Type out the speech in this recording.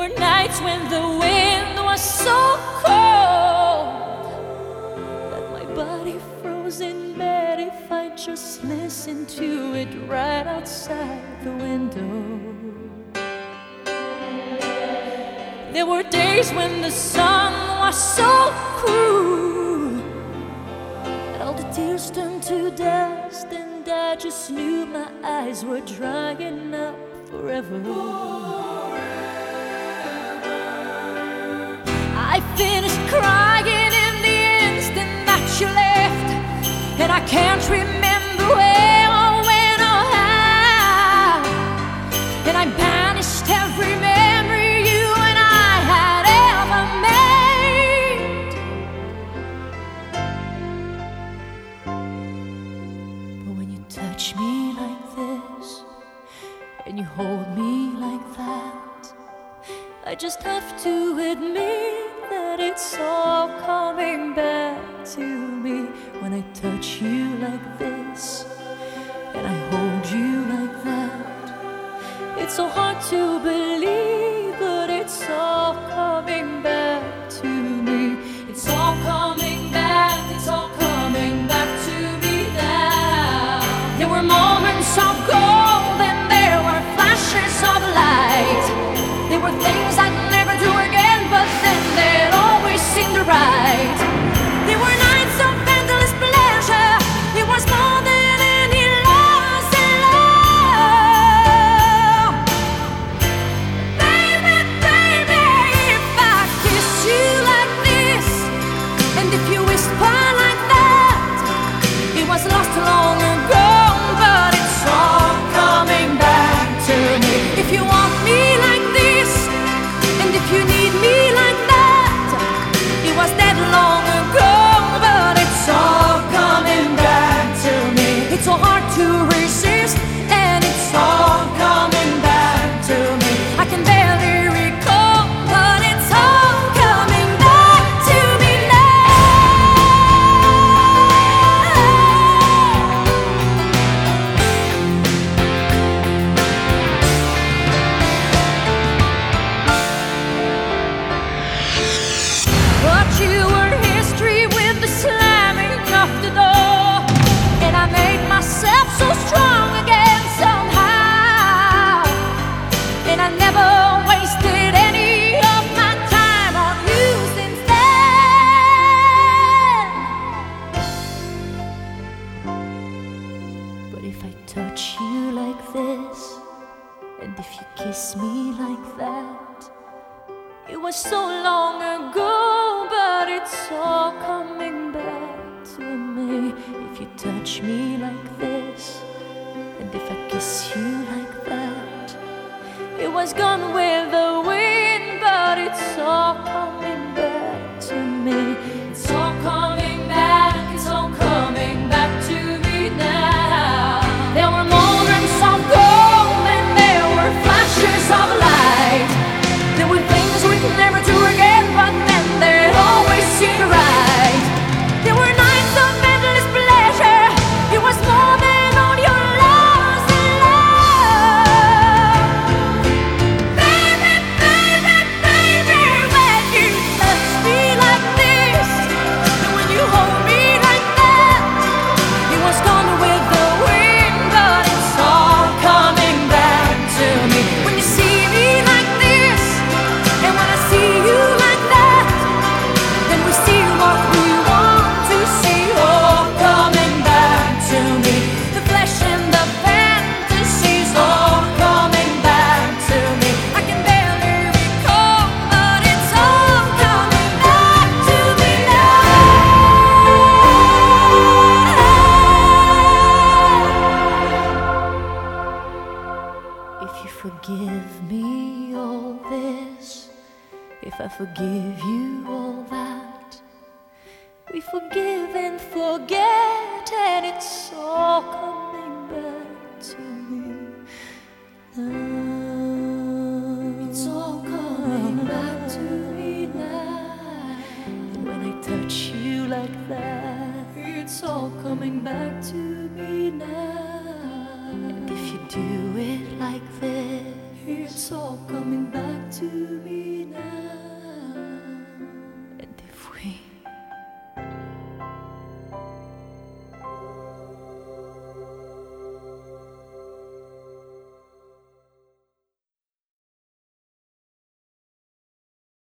There were nights when the wind was so cold that my body froze in bed if I just listened to it right outside the window. There were days when the sun was so cruel all the tears turned to dust, and I just knew my eyes were drying up forever. Finished crying in the instant that you left, and I can't remember where or when or how. And I banished every memory you and I had ever made. But when you touch me like this, and you hold me like that, I just have to admit that it's all coming back to me when I touch you like this and I hold you like that. It's so hard to believe, if I touch you like this, and if you kiss me like that, it was so long ago, but it's all coming back to me. If you touch me like this, and if I kiss you like that, it was gone with the wind, but it's all coming back to me. Forgive me all this, if I forgive you all that, we forgive and forget, and it's all coming back to me now. It's all coming back to me now. And when I touch you like that, it's all coming back to me now. And if you do all coming back to me now.